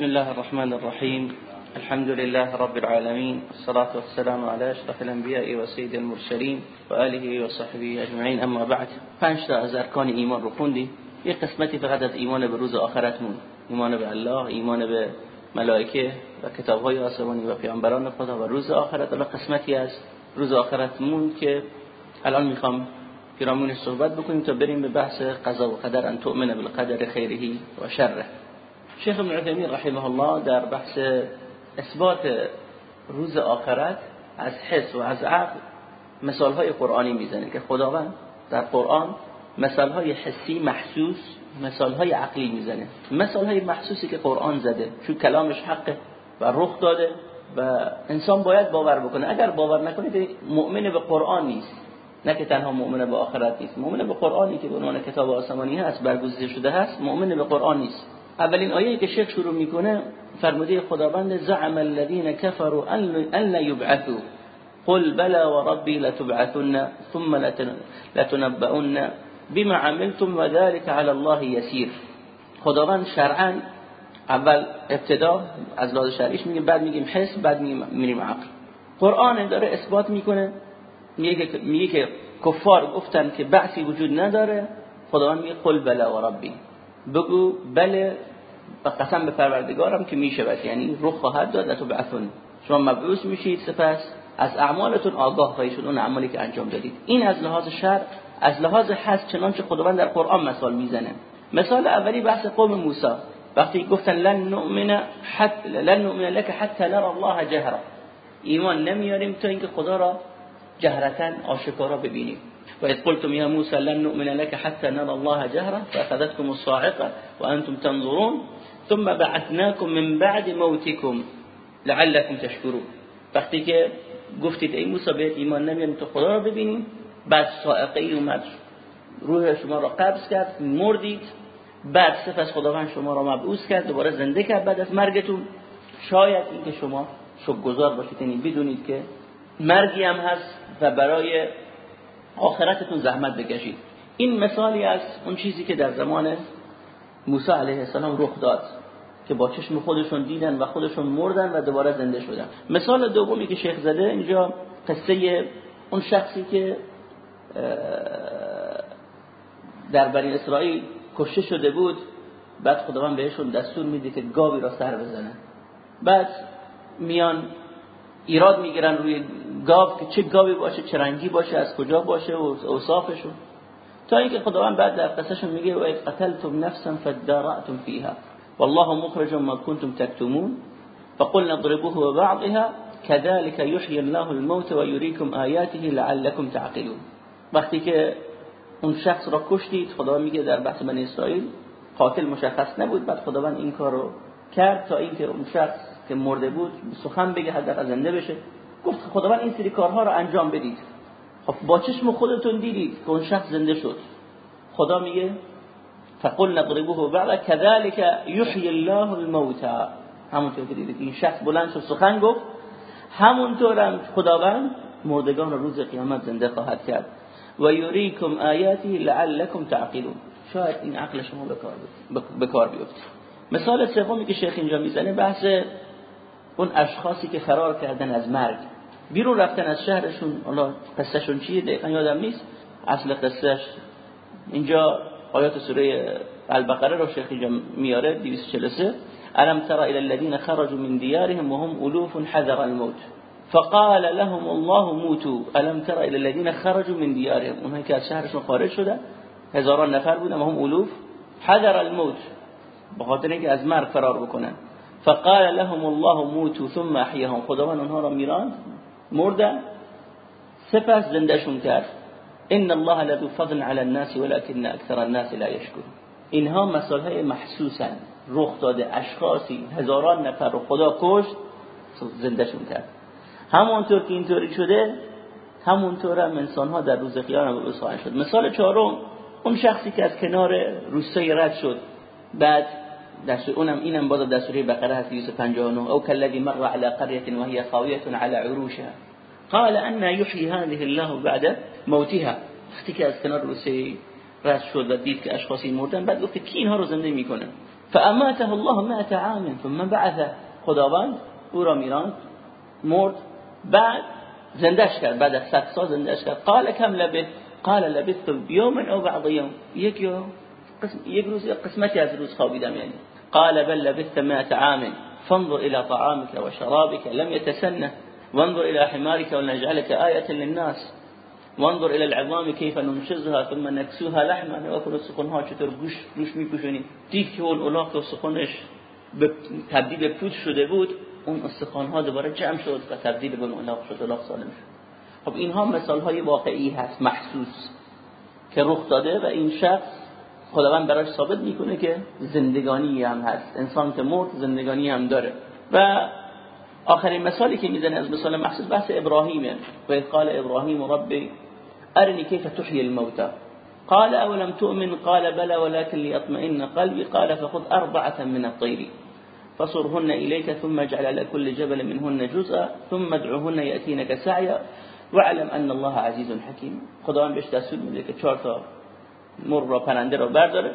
بسم الله الرحمن الرحيم. الحمد لله رب العالمين. والصلاة والسلام على اشرف الانبياء وسيد المرسلين وآله وصحبه اجمعين اما بعد پنج تا از ارکان ایمان رو خوندی یه قسمتی فقط از ایمان به روز آخرت مون ایمان به الله ایمان به ملائکه و کتاب های آسمانی و پیامبران خدا و روز آخرت. و قسمتی از روز آخرت مون که الان می‌خوام پیرامون صحبت بکنیم تا بریم به بحث قضا و قدر. ان تؤمن بالقدر خیره و شره. شیخ ابن عثیمین رحمه الله در بحث اثبات روز آخرت از حس و از عقل مثال های قرآنی می‌زنه که خداوند در قرآن مثال های حسی محسوس مثال های عقلی می‌زنه. مثال های محسوسی که قرآن زده چون کلامش حقه و رخ داده و انسان باید باور بکنه. اگر باور نکنه مؤمن به قرآن نیست. نه که تنها مؤمن به آخرت نیست. مؤمن به قرآنی که به عنوان کتاب آسمانی هست برگزیده شده هست مؤمن به قرآن نیست. اولین آیه که شیخ شروع می‌کنه فرموده خداوند زعم الذين كفروا ان لا يبعثوا قل بلا وربي لتبعثن ثم لتنبؤن بما عملتم وذلك على الله يسير. خداوند شرعا اول ابتدا از لحاظ شرعیش میگیم بعد میگیم حس بعد میگیم عقل. قرآن داره اثبات می‌کنه میگه که کفار گفتن که بعثی وجود نداره. خداوند میگه قل بلا و بگو بله و قسم به پروردگارم که میشه بس یعنی رخ خواهد داد تو بعثون شما مبعوث میشید سپس از اعمالتون آگاه خواهید شد اون اعمالی که انجام دادید. این از لحاظ شرع از لحاظ حس چنانچه خداوند در قرآن مثال می‌زنه. مثال اولی بحث قوم موسی. وقتی گفتن لن نؤمن حتى لن نؤمن لك حتى نرى الله جهرا. ایمان نمیاریم تا اینکه خدا را جهرتا آشکارا ببینیم. و اذ قلتم یا موسی لن نؤمن لك حتى نرى الله جهرا فاخذتكم الصاعقه وانتم تنظرون. ثم بعثناكم من بعد موتكم لعلكم تشكرون. وقتی که گفتید ای موسی به ایمان نمیاریم تو خدا را ببینیم. بعد صاعقه ای اومد روح شما را قبض کرد مردید. بعد سپس خداوند شما را مبعوث کرد دوباره زنده کرد بعد از مرگتون. شاید اینکه شما گذار باشید یعنی بدونید که مرگی هم هست و برای آخرتتون زحمت بکشید. این مثالی از اون چیزی که در زمان موسی علیه السلام رخ داد که با چشم خودشون دیدن و خودشون مردن و دوباره زنده شدن. مثال دومی که شیخ زده اینجا قصه اون شخصی که در بنی اسرائیل کشته شده بود بعد خداوند بهشون دستور میده که گاوی را سر بزنن. بعد میان ایراد می‌گیرن روی گاو که چه گاوی باشه چه رنگی باشه از کجا باشه و اوصافشون. تا اینکه خداوند بعد در قصهشون میگه و قتلتم نفسا فدارعتم فيها. والله مخرج ما كنتم تكتمون. فقلنا اضربوه وبعضها كذلك يحيي الله الموت ويريكم آياته لعلكم تعقلون. وقتی که اون شخص را کشتید خداوند میگه در بحث بنی اسرائیل قاتل مشخص نبود. بعد خداوند این کارو کرد تا اینکه اون شخص که مرده بود سخن بگه حداقل زنده بشه. گفت خداوند این سری کارها رو انجام بدید. با چشم خودتون دیدید که اون شخص زنده شد. خدا میگه فقل نضربوه بعد كذلك يحيي الله الموتى همونطور که دیدید این شخص بلند شد سخن گفت. همونطور هم خداوند مردگان روز قیامت زنده خواهد کرد. و یریکم آیاته لعلکم تعقلون. شاید این عقل شما به کار بیفته. مثال سومی که شیخ اینجا می‌زنه بحث اون اشخاصی که فرار کردن از مرگ. بیرون رفتن از شهرشون الله قصهشون چیه؟ دقیقا یادم نیست. اصل قصهش اینجا آیات سوره البقره رو شیخ اینجا میاره 243 الم تر الى الذين خرجوا من ديارهم وهم الوف حذر الموت. فقال لهم الله موتوا. الم تر الى الذين خرجوا من ديارهم اونها که از شهرشون خارج شده هزاران نفر بودن و هم الوف حذر الموت. بخاطر اینکه از مرگ فرار بکنن. فقال لهم الله موتوا ثم احياهم خداوند اونها را میراند. مردن سپس زندهشون کرد. ان الله لذو فضل على الناس ولكن اكثر الناس لا يشكرون. اینها مسائل های محسوسن. رخ داده. اشخاصی هزاران نفر رو خدا کشت زندهشون کرد. همونطور که اینطوری شده همونطور هم انسان ها در روز قیامت به شد. مثال چهارم اون شخصی که از کنار روستای رد شد بعد دستور اونم اینم باز در سوره بقره هست 259 او كالذي مر على قريه وهي خاويه على عروشها. قال ان يحيي هذه الله بعد موتها. وقتی که از کنار روسیه رد شد و دید که اشخاصی مردن بعد گفت کی اینها رو زنده می‌کنه؟ فاماته الله مئة عام ثم بعث خداوند او را میراند مرد. بعد زندش کرد بعد از 100 سال زندش کرد. قال کم لبث قال لبثت یوم او بعض یوم. یک یوم. یک روز قسمتی از روز خوابیدم یعنی. قال بل لبثت مئة عام فانظر الى طعامك وشرابك لم يتسنه وانظر الى حمارك ولنجعلك آية للناس. وانظر الى العظام كيف ننشزها ثم نكسوها لحما. و سخنها چطور گوش روش میپوشونیم دید که اون و سخنش تبدیل به شده بود اون استخوانها دوباره جمع شد و تبدیل به الاغ شد الاغ سالم شد. خب اینها مثال های واقعی هست محسوس که رخ داده و این شخص خداوند براش ثابت می‌کنه که زندگانی هم هست. انسان که مرد زندگانی هم داره. و آخرین مثالی که می‌زنه از مثال محسوس بحث ابراهیمه. و قال ابراهیم ربی ارنی کیف تحیی الموتى قال اولم تؤمن؟ قال بلى ولكن ليطمئن قلبي. قال فخذ أربعة من الطير فصرهن إليك ثم اجعل لكل جبل منهن جزءا ثم ادعوهن يأتينك سعيا. واعلم ان الله عزیز حکیم خداوند بهش دستور میده که تا مر را پرنده را برداره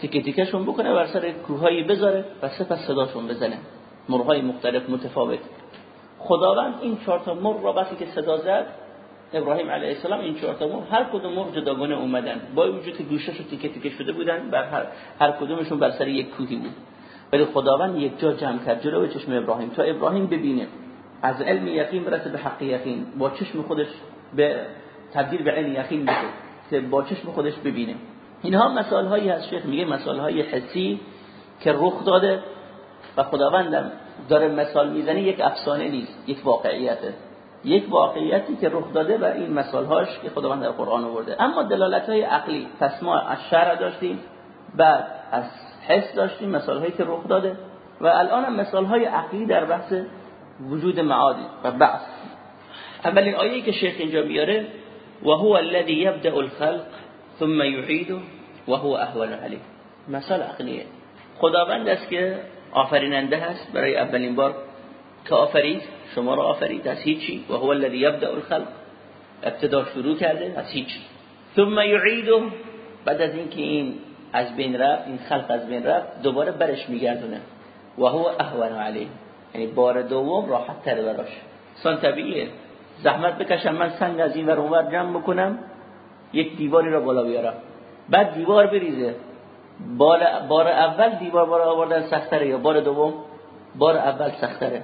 تیکه تیکشون بکنه بر سر کوههایی بذاره و سپس صداشون بزنه. مرهای مختلف متفاوت. خداوند این چهار تا مر را وقتی که صدا زد ابراهیم علیه السلام این چهار تا مر هر کدوم مر جداگانه اومدن. با وجود که گوشش تیکه تیکه شده بودن بر هر, هر کدومشون بر سر یک کوهی بود. ولی خداوند یک جا جمع کرد جلو چشم ابراهیم. تا ابراهیم ببینه از علم یقین برسه به حق یقین. با چشم خودش به تبدیل به علم یقین بشه با چشم خودش ببینه. اینها مثال هایی از شیخ میگه مثال های حسی که رخ داده و خداوندم داره مثال می‌زنه یک افسانه نیست یک واقعیته. یک واقعیتی که رخ داده و این مثال هاش که خداوند در قرآن آورده. اما دلالت های عقلی پس ما از شرع داشتیم بعد از حس داشتیم مثال هایی که رخ داده و الان هم مثال های عقلی در بحث وجود معادی و بعث. اولین آیه‌ای که شیخ اینجا میاره و هو الذي يبدا الخلق ثم يعيده وهو اهون عليه. مثال عقلیه خداوند است که آفریننده هست برای اولین بار. که آفرید شما را آفرید. از هیچی. و هو الذي يبدا الخلق. ابتدا شروع کرده از هیچی. ثم يعيده. بعد از اینکه این از بین رفت این خلق از بین رفت دوباره برش میگردونه. و هو اهون علیه یعنی بار دوم راحت تر براش. سان طبیعیه. زحمت بکشم من سنگ از این ور اونور جمع بکنم یک دیواری را بالا بیارم. بعد دیوار بریزه. بار, بار اول دیوار بالا آوردن سختره یا بار دوم؟ بار اول سختره.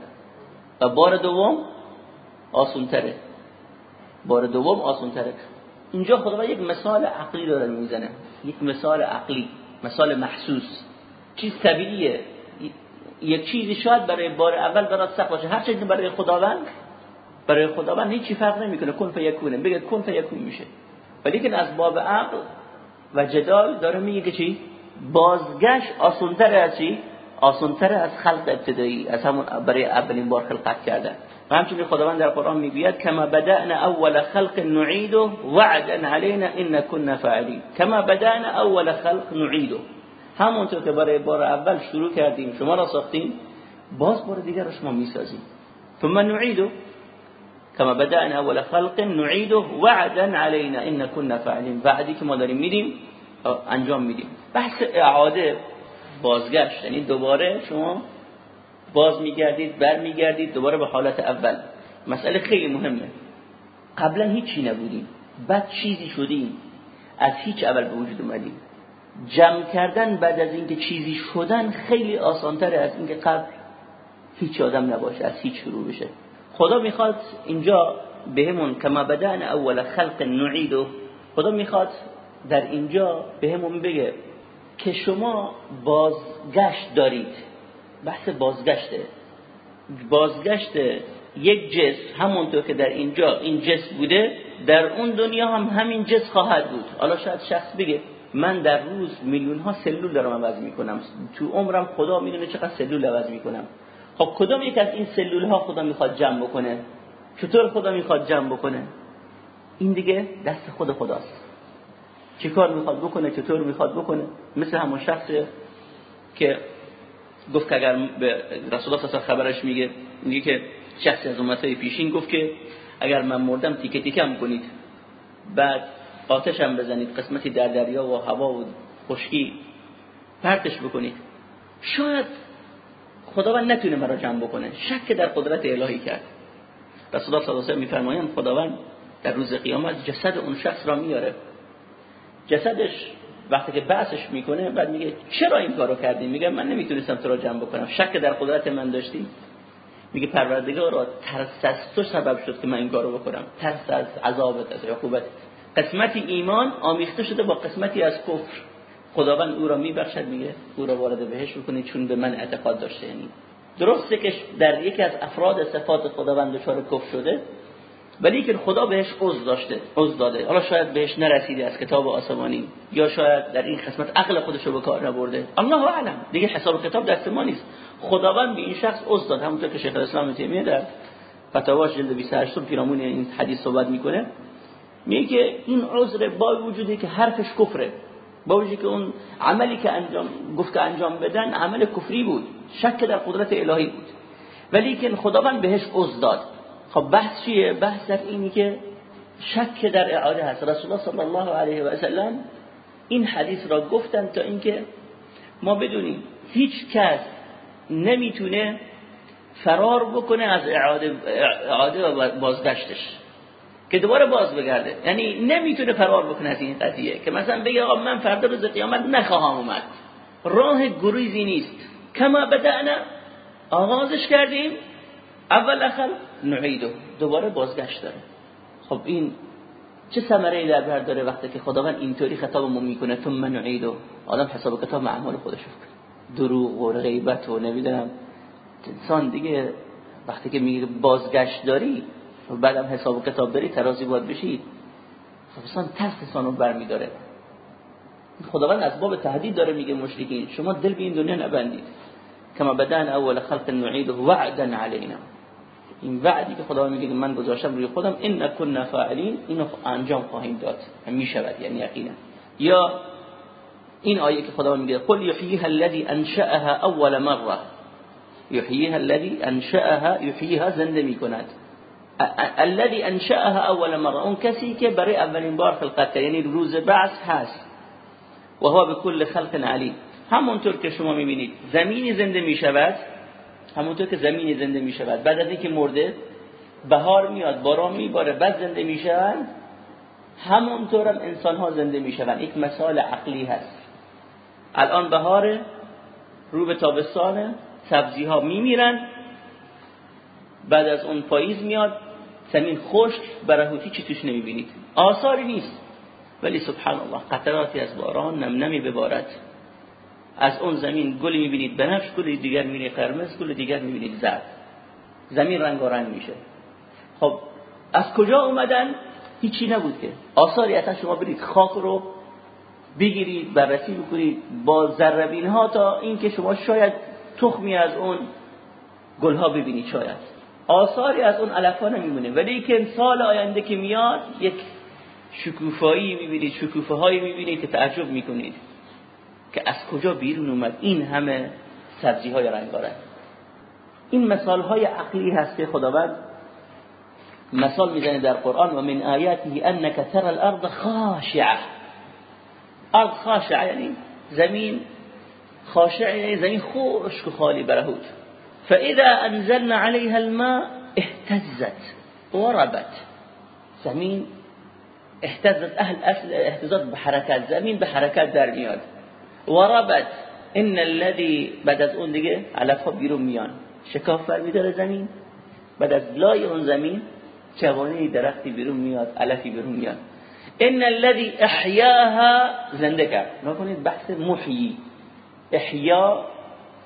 و بار دوم آسونتره. بار دوم آسونتره. اینجا خدا یک مثال عقلی داره می‌زنه. یک مثال عقلی مثال محسوس. چیز طبیعیه. یک چیزی شاید برای بار اول برات سخت باشه. هر چیزی برای خداوند برای خداوند هیچی فرق نمی‌کنه. کن فیکونه بگه کن فیکون میشه. ولی که از باب عقل و جدال داره میگه که چی؟ بازگشت آسانتر از چی؟ آسانتر از خلق ابتدایی. از همون برای اولین بار خلقت کردن و همچنین خداوند در قرآن می‌گوید کما بدأنا اول خلق نعیده وعدا علينا ان كنا فاعلین. کما بدأنا اول خلق نعیده. همونطور که برای بار اول شروع کردیم شما را ساختیم باز بار دیگر رو شما می‌سازیم. ثم نعیده. كما بدأنا اول خلق نعیده وعدا علينا. ان كنا فاعلین وعدی که ما داریم میدیم انجام میدیم. بحث اعاده بازگشت. یعنی دوباره شما باز میگردید بر میگردید دوباره به حالت اول. مسئله خیلی مهمه. قبلا هیچی نبودیم. بعد چیزی شدیم. از هیچ اول به وجود اومدیم. جمع کردن بعد از اینکه چیزی شدن خیلی آسانتره از اینکه قبل هیچ آدم نباشه از هیچ شروع بشه. خدا می‌خواد اینجا بهمون کما بدن اول خلق نعیدو خدا می‌خواد در اینجا بهمون بگه که شما بازگشت دارید. بحث بازگشته. بازگشت یک جسم همونطور که در اینجا این جسم بوده در اون دنیا هم همین جسم خواهد بود. حالا شاید شخص بگه من در روز میلیون ها سلول دارم عوض می‌کنم. تو عمرم خدا می‌دونه چقدر سلول عوض می‌کنم. خب کدام یک از این سلول ها خدا می‌خواد جمع بکنه؟ چطور خدا می‌خواد جمع بکنه؟ این دیگه دست خود خداست. چه کار می‌خواد بکنه؟ چطور می‌خواد بکنه؟ مثل همون شخص که گفت که اگر به رسول الله خبرش میگه میگه که شخصی از امتهای پیشین گفت که اگر من مردم تیکه تیکم کنید بعد آتش هم بزنید قسمتی در دریا و هوا و خشکی پرتش بکنید. شاید خداوند نتونه مرا جمع بکنه. شک در قدرت الهی کرد. رسول الله صلی الله علیه و خداوند در روز قیامت جسد اون شخص را میاره جسدش وقتی که بحثش می‌کنه بعد میگه چرا این کارو کردی؟ میگه من نمی‌تونستم تو را جمع بکنم. شک در قدرت من داشتی؟ میگه پروردگار ترس از تو سبب شد که من این کارو بکنم. ترس از عذابت از عقوبت. قسمتی ایمان آمیخته شده با قسمتی از کفر. خداوند او را میبخشد میگه او را وارد بهش بکنه چون به من اعتقاد داشته. یعنی درسته که در یکی از افراد صفات خداوند دچار کفر شده ولی که خدا بهش عذر داشته عذر داده. حالا شاید بهش نرسیده از کتاب آسمانی یا شاید در این قسمت عقل خودش رو به کار نبرده. الله اعلم. دیگه حساب کتاب دست ما نیست. خداوند به این شخص عذر داد. همونطور که شیخ الاسلام تیمیه در فتاواش جلد 28 پیرامون این حدیث صحبت می‌کنه میگه این عذر با وجودی که حرفش کفره. با وجودی که اون عملی که انجام گفت که انجام بدن عمل کفری بود. شک در قدرت الهی بود. ولی که خداوند بهش عذر داد. خب بحث چیه؟ بحث در اینی که شک در اعاده هست. رسول الله صلی الله علیه و سلم این حدیث را گفتن تا اینکه ما بدونیم هیچ کس نمی‌تونه فرار بکنه از اعاده, اعاده و بازگشتش. که دوباره باز بگرده. یعنی نمی‌تونه فرار بکنه از این قضیه که مثلا بگه آقا من فردا روز قیامت نخواهم اومد. راه گریزی نیست. کما بدأنا. آغازش کردیم. اول اخر نعیدو. دوباره بازگشت داره. خب این چه ثمره در بر داره وقتی که خداوند اینطوری خطابمون می‌کنه؟ ثم نعیدو. آدم حساب کتاب معمول خودش کنه دروغ و غیبت و نمی‌دونم. انسان دیگه وقتی که میگه بازگشت داری بعدم حساب کتاب داری ترازی باید خب انسان ترس انسان برمیداره. خداوند از باب تهدید داره میگه مشرکین شما دل به این دنیا نبندید. کما بدن اول خلق نعید وعدا علینا. این وعدی که خدا میگه من گذاشتم روی خودم ان كنا فاعلین اینو انجام خواهیم داد. می‌شود یعنی یقینا. یا این آیه که خدا میگه قل یحییها الذي انشأها اول مره یحییها الذي انشأها یحییها زنده می‌کند. الذي انشأها اول مره اون کسی که برای اولین بار خلقت یعنی روز بعث هست و هو بكل خلق علیم همونطور که شما می‌بینید. زمینی زنده می‌شود. همونطور که زمینی زنده می‌شود. بعد از اینکه مرده بهار میاد باران میباره بعد زنده می‌شوند. همونطور هم انسان ها زنده می‌شوند. یک مثال عقلی هست. الان بهار رو به تابستان سبزی ها میمیرن. بعد از اون پاییز میاد. زمین خشک برهوتی چی توش نمی‌بینید. آثاری نیست. ولی سبحان الله قطراتی از باران نم نمی ببارد از اون زمین گلی می‌بینید بنفش گل دیگر می‌بینید قرمز گل دیگر می‌بینید زرد. زمین رنگ و رنگ میشه. خب از کجا اومدن؟ هیچی نبود که. آثاری اصلا شما برید خاک رو بگیرید بررسی بکنید با ذربین ها تا اینکه شما شاید تخمی از اون گل ها ببینید شاید. آثاری از اون علف ها نمیمونه. ولی که سال آینده که میاد یک شکوفایی می‌بینید شکوفه هایی می‌بینید که تعجب می‌کنید که از کجا بیرون اومد. این همه سبزی های رنگارنگ. این مثال های عقلی هست که خداوند مثال می‌زنه در قرآن. و من آیاته انك ترى الارض خاشعه. ارض خاشعه یعنی زمین خاشعه یعنی زمین خشک و خالی برهوت. فاذا انزلنا عليها الماء اهتزت وربت. زمین اهتزت اهل اصل اهتزاز به حرکت زمین به حرکت در وربت ان الذي بعد اون دیگه علف ها بیرون میان. شکاف برمیداره زمین. بعد از اون زمین جوانه درختی بیرون میاد علفی بیرون میاد. ان الذي احیاها زنده کرد. نکنید بحث محیی. احیا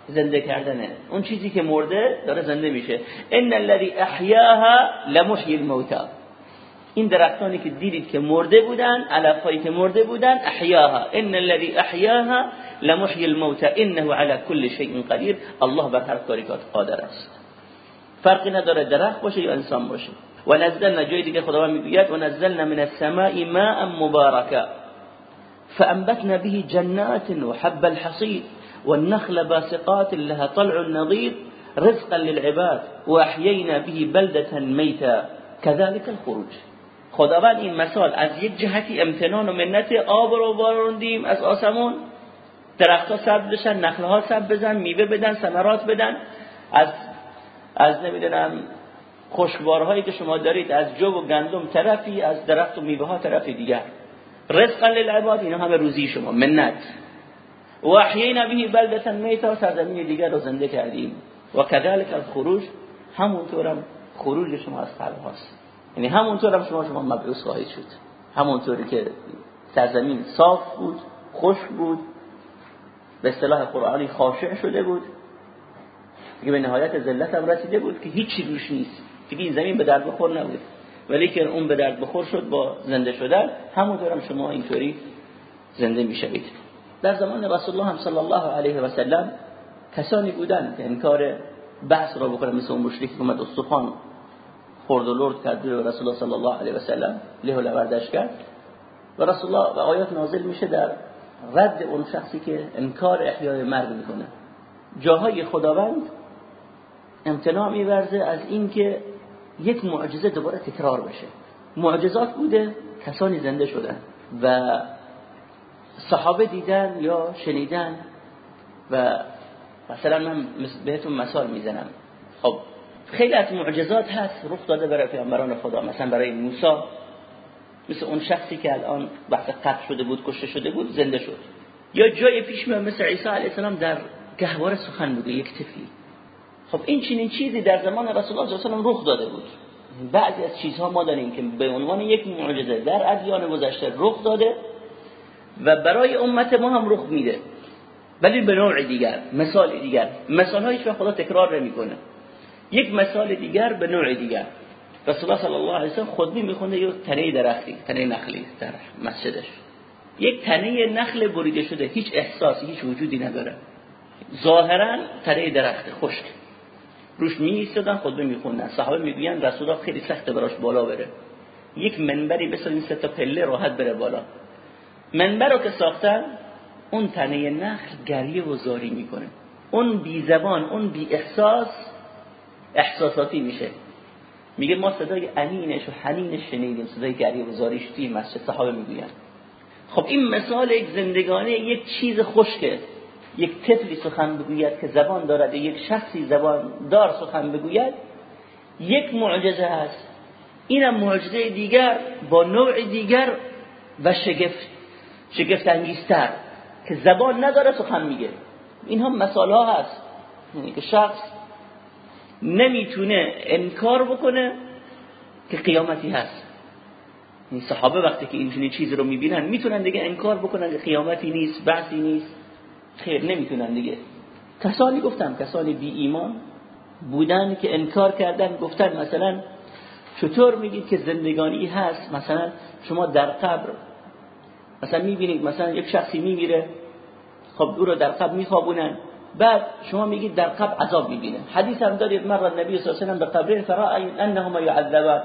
زنده کردنه. اون چیزی که مرده داره زنده میشه. ان الذي احیاها لمحیی الموتى این درختانی که دیدید که مرده بودن علفایی که مرده بودن احیاها. ان الذي احیاها لمحی الموتى انه على كل شيء قدیر. الله بر هر کاری قادر است. فرقی نداره درخت باشه یا انسان باشه. و نزلنا جای دیگه خداوند می‌گوید و نزلنا من السماء ماء مباركا فانبتنا به جنات وحب الحصيد. والنخل باسقات لها طلع نضيد رزقا للعباد واحيينا به بلدة ميتا. كذلك الخروج. خداوند این مثال از یک جهتی امتنان و منت آب رو باروندیم از آسمون. درختها سبز بشن نخلها سبز بزن میوه بدن ثمرات بدن. از از نمی‌دونم خشکبارهایی که شما دارید از جو و گندم طرفی از درخت و میوه ها طرفی دیگر. رزقا للعباد اینا همه روزی شما. منت. و احیینا به بلدتا میتا سرزمین دیگر رو زنده کردیم. و کذلك الخروج همونطورم خروج شما از قلب هاست. یعنی همونطورم شما شما مبعوث خواهید شد. همونطوری که سرزمین صاف بود خوش بود به اصطلاح قرآنی خاشع شده بود که به نهایت ذلت هم رسیده بود که هیچی روش نیست. که این زمین به درد بخور نبود. ولی که اون به درد بخور شد با زنده شدن همونطور هم شما اینطوری زنده می‌شوید. در زمان رسول الله هم صلی الله علیه و سلم کسانی بودن که انکار بحث را بکنه مثل اون مشرکی که اومد استخوان خورد و لرد کرد و رسول الله صلی الله علیه و سلم له و کرد. و رسول الله و آیات نازل میشه در رد اون شخصی که انکار احیای مرگ می‌کنه. جاهای خداوند امتناع میورزه از اینکه یک معجزه دوباره تکرار بشه. معجزات بوده کسانی زنده شدن. و صحابه دیدن یا شنیدن و مثلا من بهتون مثال می‌زنم. خب خیلی از معجزات هست رخ داده برای پیامبران خدا مثلا برای موسی. مثل اون شخصی که الان بحث قتل شده بود کشته شده بود زنده شد. یا جای پیش میاد مثل عیسی علیه السلام در گهواره سخن بوده یک تفلی خب این چنین چیزی در زمان رسول الله صلی الله علیه رخ داده بود. بعضی از چیزها ما داریم که به عنوان یک معجزه در ادیان گذشته رخ داده و برای امت ما هم رخ میده. ولی به نوع دیگر مثال دیگر. مثال هایش خدا تکرار نمی‌کنه. یک مثال دیگر به نوع دیگر. رسول الله صلی الله علیه و سلم خطبه می‌خونه یک تنه درختی تنه نخلی در مسجدش. یک تنه نخل بریده شده. هیچ احساسی هیچ وجودی نداره. ظاهرا تنه درخت خشک. روش می ایستادن خطبه میخوندن. صحابه می‌گوین رسول الله خیلی سخته براش بالا بره. یک منبری این سه تا پله راحت بره بالا. منبر رو که ساختن اون تنه نخل گریه و زاری می‌کنه. اون بی زبان اون بی احساس احساساتی میشه. میگه ما صدای انینش و حنینش شنیدیم صدای گریه و زاریش توی مسجد صحابه می‌گوین خب این مثال یک زندگانی یک چیز خشکه. یک طفلی سخن بگوید که زبان دارد یک شخصی زبان دار سخن بگوید یک معجزه هست. اینم معجزه دیگر با نوع دیگر و شگفت شگفت انگیزتر که زبان نداره سخن میگه. این هم مثال ها هست. یعنی که شخص نمی‌تونه انکار بکنه که قیامتی هست. این صحابه وقتی که اینجوری چیزی رو می‌بینن می‌تونن دیگه انکار بکنن که قیامتی نیست بحثی نیست. خیر نمی‌تونن دیگه. کسانی گفتم کسانی بی ایمان بودن که انکار کردن گفتن مثلا چطور میگید که زندگانی هست؟ مثلا شما در قبر مثلا می‌بینید مثلا یک شخصی میمیره خب او رو در قبر میخوابونن. بعد شما میگید در قبر عذاب می‌بینه. حدیث هم دارید مر نبی صلی الله علیه و به قبرین فرا انهما يعذبان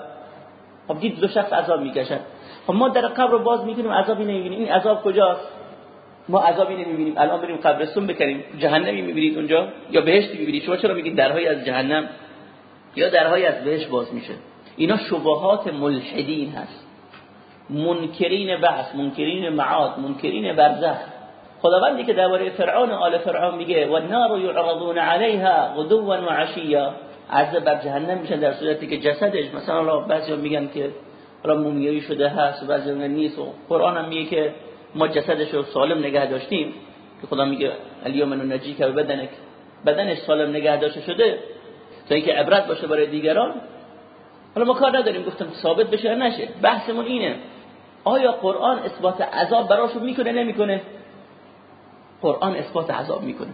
خب دید دو شخص عذاب می‌کشن. خب ما در قبر باز می‌کنیم عذابی نمی‌بینیم. این عذاب کجاست؟ ما عذابی نمی‌بینیم. الان بریم قبرستون بکنیم جهنمی می‌بینید اونجا؟ یا بهشتی می‌بینید؟ شما چرا میگید درهای از جهنم؟ یا درهای از بهشت باز میشه؟ اینا شبهات ملحدین هست. منکرین بعث منکرین معاد منکرین برزخ. خداوندی که درباره فرعون آل فرعون میگه و النار یعرضون علیها غدوا و عشیا. عرض بر جهنم میشن در صورتی که جسدش مثلا بعضی میگن که را مومیایی شده هست و بعضی نیست. و قرآن هم میگه که ما جسدش رو سالم نگه داشتیم. که خدا میگه الیوم نجی که بدنک. بدنش سالم نگه داشته شده. تا اینکه عبرت باشه برای دیگران. حالا ما کار نداریم گفتم ثابت بشه نشه. بحثمون اینه. آیا قرآن اثبات عذاب براشون می‌کنه؟ نمی‌کنه. قرآن اثبات عذاب می‌کنه.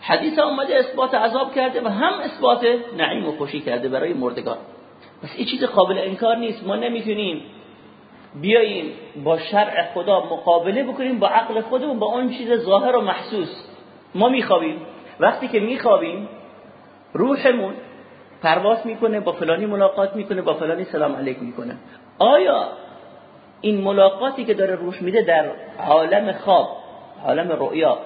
حدیث اومده اثبات عذاب کرده و هم اثبات نعیم و خوشی کرده برای مردگان. پس این چیز قابل انکار نیست. ما نمی‌تونیم بیاییم با شرع خدا مقابله بکنیم با عقل خودمون با اون چیز ظاهر و محسوس. ما میخوابیم. وقتی که میخوابیم روحمون پرواز می‌کنه با فلانی ملاقات می‌کنه با فلانی سلام علیک می‌کنه. آیا این ملاقاتی که داره روح میده در عالم خواب عالم رؤیا.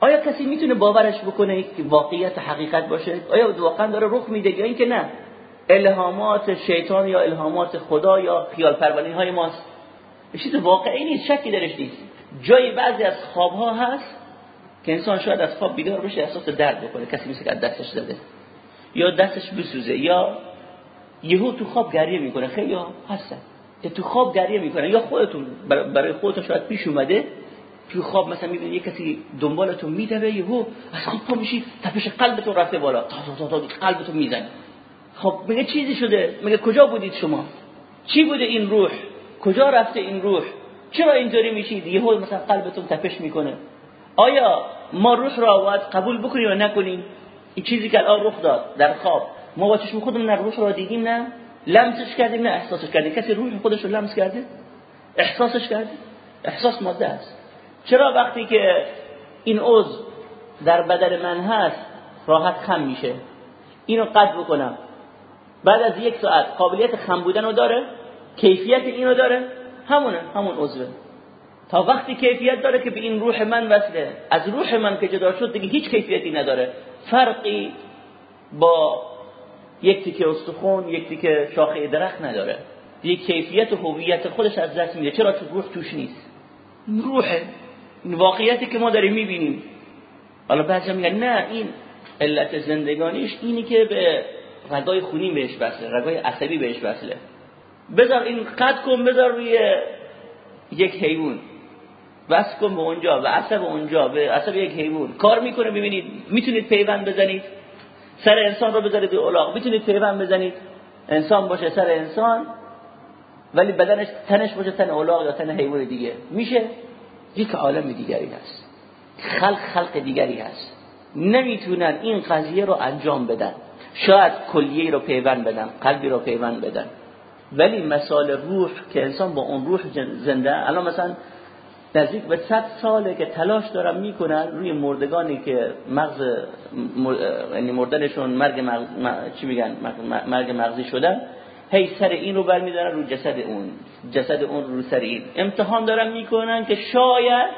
آیا کسی می‌تونه باورش بکنه که واقعیت حقیقت باشه؟ آیا واقعا داره رخ میده یا اینکه نه؟ الهامات شیطان یا الهامات خدا یا خیال پروانی های ماست چیز واقعی نیست شکی درش نیست. جای بعضی از خواب ها هست که انسان شاید از خواب بیدار بشه احساس درد بکنه کسی مثل که دستش زده. یا دستش بسوزه یا یهو تو خواب گریه می‌کنه. خیلی ها هستن. که تو خواب گریه می‌کنه یا خودتون برای خودتون شاید پیش اومده تو خواب مثلا می‌بینید یه کسی دنبالتون میدوه یهو از خواب پا میشید تپش قلبتون رفته بالا. تا تا تا, قلبتون می‌زنه. خب میگه چیزی شده؟ میگه کجا بودید شما؟ چی بوده این روح؟ کجا رفته این روح؟ چرا اینطوری میشید؟ یهو مثلا قلبتون تپش می‌کنه. آیا ما روح را باید قبول بکنیم و نکنیم؟ این چیزی که الان رخ داد در خواب. ما با چشم خودمون روح را دیدیم نه؟ لمسش کردیم نه احساسش کردیم کسی روح خودش رو لمس کرده؟ احساسش کرده؟ احساس ماده است. چرا وقتی که این عضو در بدن من هست راحت خم میشه؟ اینو قد بکنم. بعد از یک ساعت قابلیت خم بودن رو داره؟ کیفیت اینو داره؟ همونه همون عضوه. تا وقتی کیفیت داره که به این روح من وصله. از روح من که جدا شد دیگه هیچ کیفیتی نداره. فرقی با یک تیکه استخون یک تیکه شاخه درخت نداره. یک کیفیت و هویت خودش از دست میده. چرا؟ چون روح توش نیست. روح این واقعیتی که ما داریم می‌بینیم. حالا بعضی میگن نه این علت زندگانیش اینی که به رگای خونی بهش بسله رگای عصبی بهش بسله بذار این قد کن بذار روی یک حیوان. بس کن به اونجا و عصب اونجا به عصب یک حیوان. کار می‌کنه ببینید می‌تونید پیوند بزنید. سر انسان رو بذارید به الاغ. می‌تونید پیوند بزنید. انسان باشه سر انسان ولی بدنش تنش باشه تن الاغ یا تن حیوان دیگه. میشه؟ یک عالم دیگری هست. خلق خلق دیگری هست. نمی‌تونن این قضیه رو انجام بدن. شاید کلیه رو پیوند بدن قلبی رو پیوند بدن. ولی مثال روح که انسان با اون روح زنده الان مثلا نزدیک به صد ساله که تلاش دارن می‌کنن روی مردگانی که مغز یعنی مردنشون مرگ مغز چی میگن؟ مرگ مغزی شدن هی سر این رو برمیدارن رو جسد اون جسد اون رو سر این. امتحان دارن می‌کنن که شاید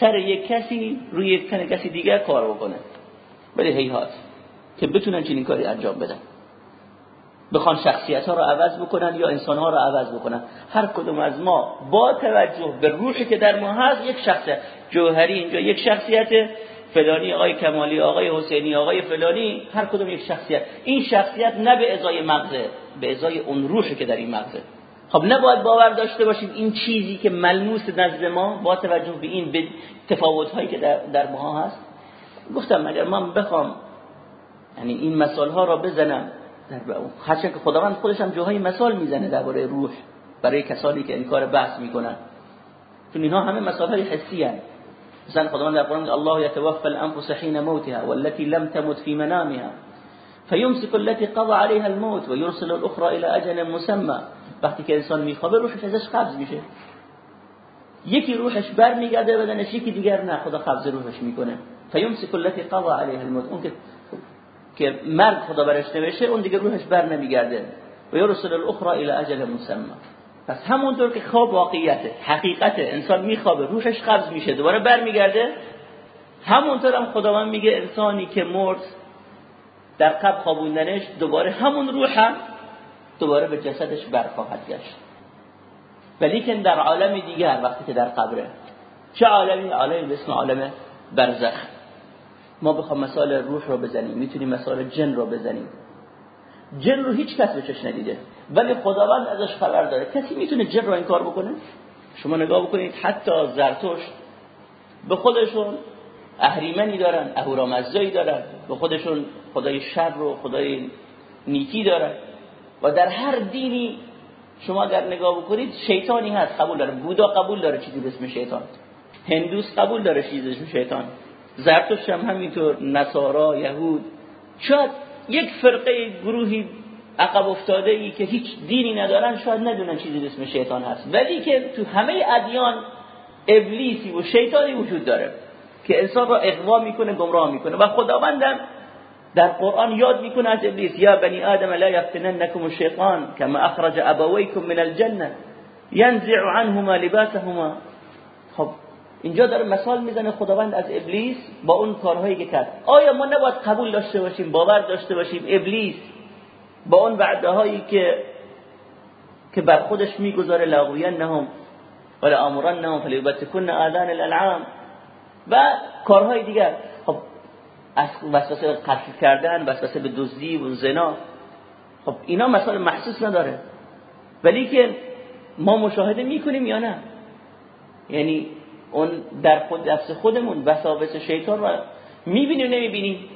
سر یک کسی روی یک تن کسی دیگر کار بکنه. ولی هی هات که بتونن چنین کاری انجام بدن. بخوان شخصیت ها رو عوض بکنن یا انسان ها رو عوض بکنن. هر کدوم از ما با توجه به روحی که در ما هست یک شخصیت جوهری اینجا یک شخصیت فلانی آقای کمالی آقای حسینی آقای فلانی هر کدوم یک شخصیت. این شخصیت نه به ازای مغزه به ازای اون روحی که در این مغزه. خب نباید باور داشته باشیم این چیزی که ملموس نزد ما با توجه به این تفاوت هایی که در, در ما هست. گفتم اگر من بخوام یعنی این مسائل ها را بزنم هرچند که خداوند خودش هم جاهای مثال می‌زنه درباره روح برای کسانی که این کار بحث می‌کنن. چون اینها همه مسائل حسی هستند مثلا خداوند در قرآن الله يتوفى الانفس حين موتها والتي لم تمت في منامها فيمسك التي قضى عليها الموت ويرسل الاخرى الى اجل مسمى. وقتی که انسان میخوابه روحش ازش قبض میشه. یکی روحش برمیگرده بدنش یکی دیگر نه. خدا قبض روحش می‌کنه. فيمسك التي قضى عليها الموت. اون که که مرگ خدا برش نوشته اون دیگه روحش بر نمیگرده. و یرسل الاخرى الى اجل مسمى. پس همونطور که خواب واقعیته حقیقت انسان میخوابه روحش قبض میشه دوباره برمیگرده. همونطور هم خداوند میگه انسانی که مرد در قبل خوابوندنش دوباره همون روح هم دوباره به جسدش برخواهد گشت. ولیکن در عالم دیگر وقتی که در قبره. چه عالمی؟ عالمی به اسم عالم برزخ. ما بخوام مثال روح رو بزنیم می‌تونیم مثال جن رو بزنیم. جن رو هیچ کس بهش ندیده ولی خداوند ازش خبر داره. کسی می‌تونه جن رو این کار بکنه؟ شما نگاه بکنید حتی زرتشت به خودشون اهریمنی دارن اهورامزدایی دارن به خودشون خدای شر و خدای نیکی دارن. و در هر دینی شما اگر نگاه بکنید شیطانی هست قبول داره. بودا قبول داره چیزی به اسم شیطان. هندوس قبول داره چیزی به اسم شیطان. زرتشت هم همینطور نصارا یهود. شاید یک فرقه گروهی عقب افتاده ای که هیچ دینی ندارن شاید ندونن چیزی به اسم شیطان هست. ولی که تو همه ادیان ابلیسی و شیطانی وجود داره که انسان را اغوا می‌کنه گمراه می‌کنه. و خداوندم در قرآن یاد می‌کنه از ابلیس یا بنی آدم لا یفتننکم الشیطان کما اخرج ابویکم من الجنه ينزع عنهما لباسهما. خب اینجا داره مثال می‌زنه خداوند از ابلیس با اون کارهایی که کرد. آیا ما نباید قبول داشته باشیم باور داشته باشیم؟ ابلیس با اون وعده هایی که که بر خودش می‌گذاره لاغوینهم ولا امرنهم فليبتكن آذان الانعام و کارهای دیگر. خب از وسوسه قتل کردن وسوسه به دزدی و زنا. خب اینا مثلا محسوس نداره. ولی که ما مشاهده می‌کنیم یا نه؟ یعنی اون در خود دست خودمون وساوس شیطان رو می‌بینیم نمی‌بینیم.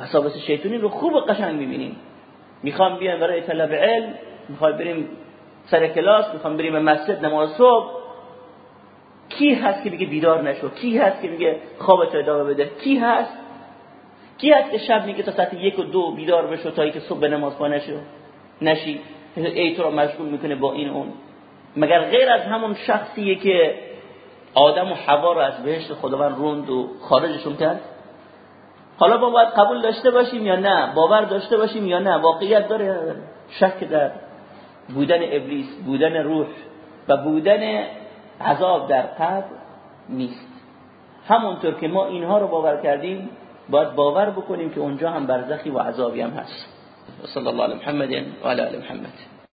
وساوس شیطانی رو خوب و قشنگ می‌بینیم. می‌خوام بیان برای طلب علم می‌خوام بریم سر کلاس می‌خوام بریم مسجد نماز صبح. کی هست که میگه بیدار نشو؟ کی هست که میگه خوابت ادامه بده؟ کی هست؟ کی هست که شب میگه تا ساعت یک و دو بیدار بشو تا که صبح به نماز پا نشو؟ نشی. ای تو رو مشغول می‌کنه با این اون. مگر غیر از همون شخصیه که آدم و حوا رو از بهشت خداوند روند و خارجشون کرد. حالا ما باید قبول داشته باشیم یا نه؟ باور داشته باشیم یا نه؟ واقعیت داره. شک در بودن ابلیس بودن روح و بودن عذاب در قبر نیست. همونطور که ما اینها رو باور کردیم باید باور بکنیم که اونجا هم برزخی و عذابی هم هست. صلی الله علی محمد و علی محمد.